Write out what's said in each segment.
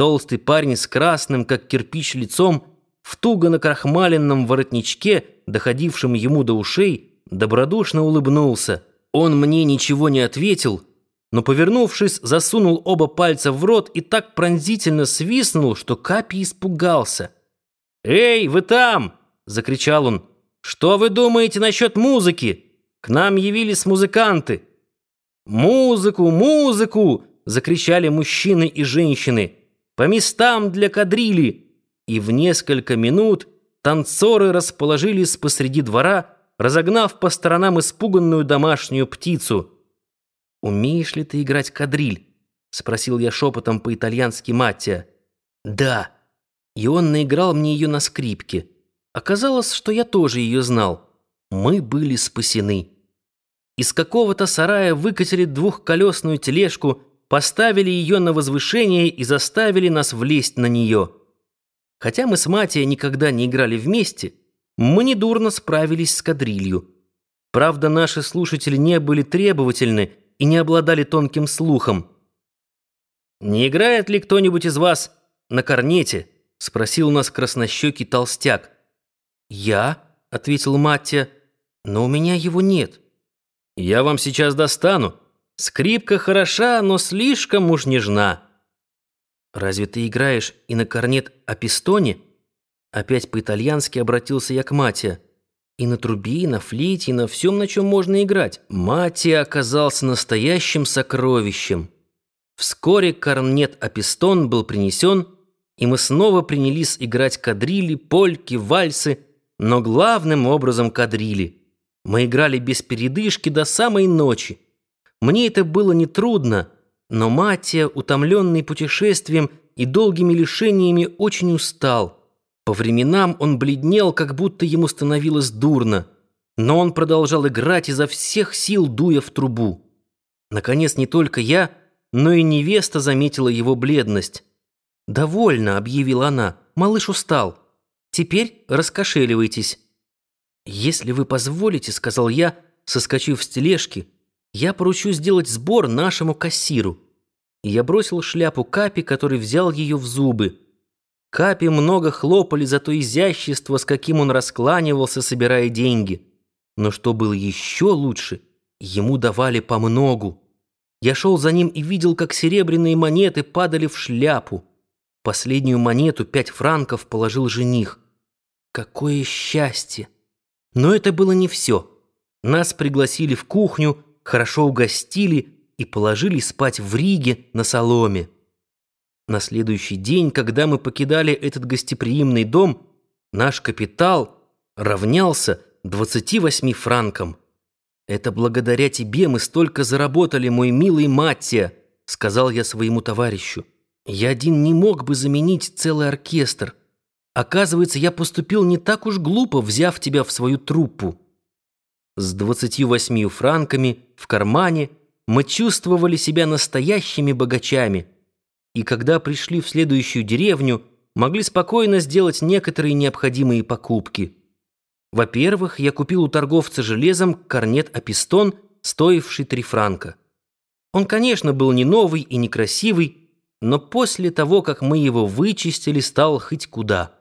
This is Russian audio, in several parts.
Толстый парень с красным, как кирпич, лицом, в туго накрахмаленном воротничке, доходившем ему до ушей, добродушно улыбнулся. Он мне ничего не ответил, но, повернувшись, засунул оба пальца в рот и так пронзительно свистнул, что Капи испугался. «Эй, вы там!» — закричал он. «Что вы думаете насчет музыки? К нам явились музыканты». «Музыку, музыку!» — закричали мужчины и женщины. «По местам для кадрили!» И в несколько минут танцоры расположились посреди двора, разогнав по сторонам испуганную домашнюю птицу — «Умеешь ли ты играть кадриль?» — спросил я шепотом по-итальянски Маттия. «Да». И он наиграл мне ее на скрипке. Оказалось, что я тоже ее знал. Мы были спасены. Из какого-то сарая выкатили двухколесную тележку, поставили ее на возвышение и заставили нас влезть на нее. Хотя мы с Матией никогда не играли вместе, мы недурно справились с кадрилью. Правда, наши слушатели не были требовательны, и не обладали тонким слухом. «Не играет ли кто-нибудь из вас на корнете?» — спросил нас краснощекий толстяк. «Я?» — ответил Маттия. «Но у меня его нет». «Я вам сейчас достану. Скрипка хороша, но слишком уж нежна». «Разве ты играешь и на корнет о пистоне?» Опять по-итальянски обратился я к Маттия. И на трубе, и на флейте, и на всем, на чем можно играть. Матия оказался настоящим сокровищем. Вскоре корнет Апистон был принесен, и мы снова принялись играть кадрили, польки, вальсы, но главным образом кадрили. Мы играли без передышки до самой ночи. Мне это было нетрудно, но Матия, утомленный путешествием и долгими лишениями, очень устал. По временам он бледнел, как будто ему становилось дурно, но он продолжал играть изо всех сил, дуя в трубу. Наконец, не только я, но и невеста заметила его бледность. «Довольно», — объявила она, — «малыш устал. Теперь раскошеливайтесь». «Если вы позволите», — сказал я, соскочив с тележки, — «я поручу сделать сбор нашему кассиру». Я бросил шляпу Капи, который взял ее в зубы. Капи много хлопали за то изящество, с каким он раскланивался, собирая деньги. Но что было еще лучше, ему давали по многу. Я шел за ним и видел, как серебряные монеты падали в шляпу. Последнюю монету, пять франков, положил жених. Какое счастье! Но это было не все. Нас пригласили в кухню, хорошо угостили и положили спать в Риге на соломе. На следующий день, когда мы покидали этот гостеприимный дом, наш капитал равнялся 28 франкам. «Это благодаря тебе мы столько заработали, мой милый Маттия», — сказал я своему товарищу. «Я один не мог бы заменить целый оркестр. Оказывается, я поступил не так уж глупо, взяв тебя в свою труппу». С 28 франками в кармане мы чувствовали себя настоящими богачами — и когда пришли в следующую деревню, могли спокойно сделать некоторые необходимые покупки. Во-первых, я купил у торговца железом корнет Апистон, стоивший три франка. Он, конечно, был не новый и не красивый, но после того, как мы его вычистили, стал хоть куда.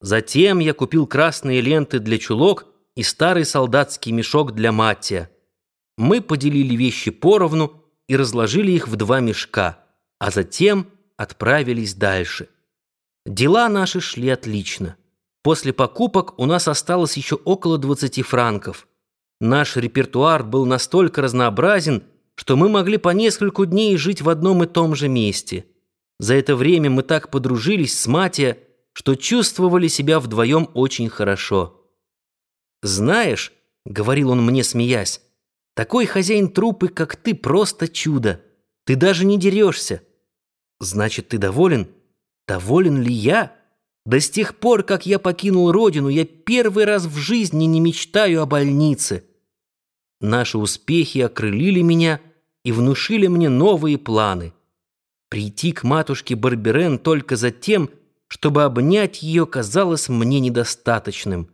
Затем я купил красные ленты для чулок и старый солдатский мешок для Маттия. Мы поделили вещи поровну и разложили их в два мешка а затем отправились дальше. Дела наши шли отлично. После покупок у нас осталось еще около 20 франков. Наш репертуар был настолько разнообразен, что мы могли по нескольку дней жить в одном и том же месте. За это время мы так подружились с Матия, что чувствовали себя вдвоем очень хорошо. «Знаешь», — говорил он мне, смеясь, — «такой хозяин трупы, как ты, просто чудо. Ты даже не дерешься. Значит, ты доволен? Доволен ли я? Да с тех пор, как я покинул родину, я первый раз в жизни не мечтаю о больнице. Наши успехи окрылили меня и внушили мне новые планы. Прийти к матушке Барберен только за тем, чтобы обнять ее, казалось мне недостаточным.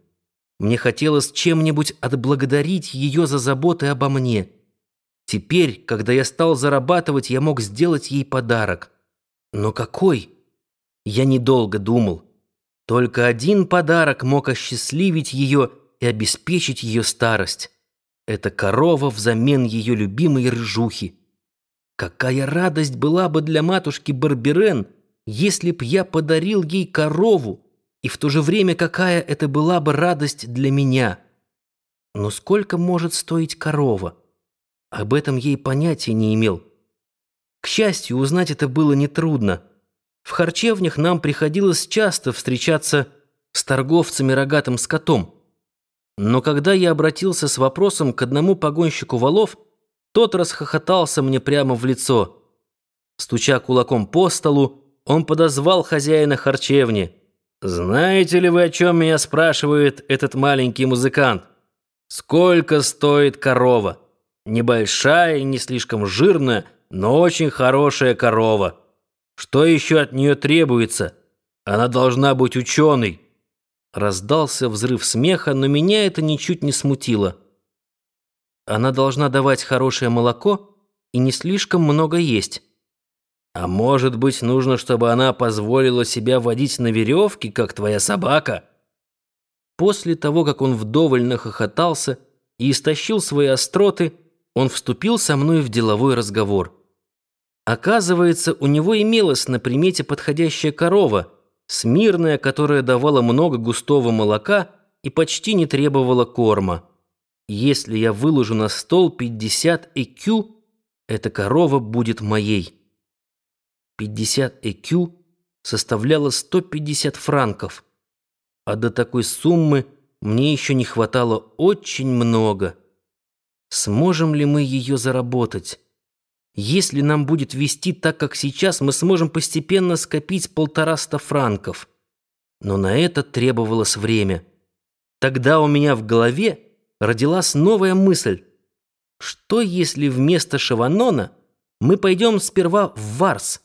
Мне хотелось чем-нибудь отблагодарить ее за заботы обо мне. Теперь, когда я стал зарабатывать, я мог сделать ей подарок. Но какой? Я недолго думал. Только один подарок мог осчастливить ее и обеспечить ее старость. Это корова взамен ее любимой рыжухи. Какая радость была бы для матушки Барберен, если б я подарил ей корову, и в то же время какая это была бы радость для меня. Но сколько может стоить корова? Об этом ей понятия не имел. К счастью, узнать это было нетрудно. В харчевнях нам приходилось часто встречаться с торговцами рогатым скотом. Но когда я обратился с вопросом к одному погонщику валов, тот расхохотался мне прямо в лицо. Стуча кулаком по столу, он подозвал хозяина харчевни. «Знаете ли вы, о чем меня спрашивает этот маленький музыкант? Сколько стоит корова? Небольшая и не слишком жирная, но очень хорошая корова. Что еще от нее требуется? Она должна быть ученой». Раздался взрыв смеха, но меня это ничуть не смутило. Она должна давать хорошее молоко и не слишком много есть. А может быть, нужно, чтобы она позволила себя водить на веревке, как твоя собака? После того, как он вдоволь нахохотался и истощил свои остроты, он вступил со мной в деловой разговор. Оказывается, у него имелась на примете подходящая корова, смирная, которая давала много густого молока и почти не требовала корма. Если я выложу на стол 50 ЭКЮ, эта корова будет моей. 50 ЭКЮ составляло 150 франков, а до такой суммы мне еще не хватало очень много. Сможем ли мы ее заработать? Если нам будет вести так, как сейчас, мы сможем постепенно скопить полтораста франков. Но на это требовалось время. Тогда у меня в голове родилась новая мысль. Что если вместо Шаванона мы пойдем сперва в Варс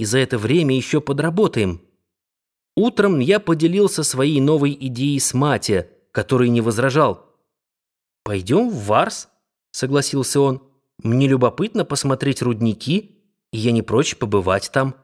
и за это время еще подработаем? Утром я поделился своей новой идеей с Матия, который не возражал. «Пойдем в Варс?» — согласился он. Мне любопытно посмотреть рудники, и я не прочь побывать там».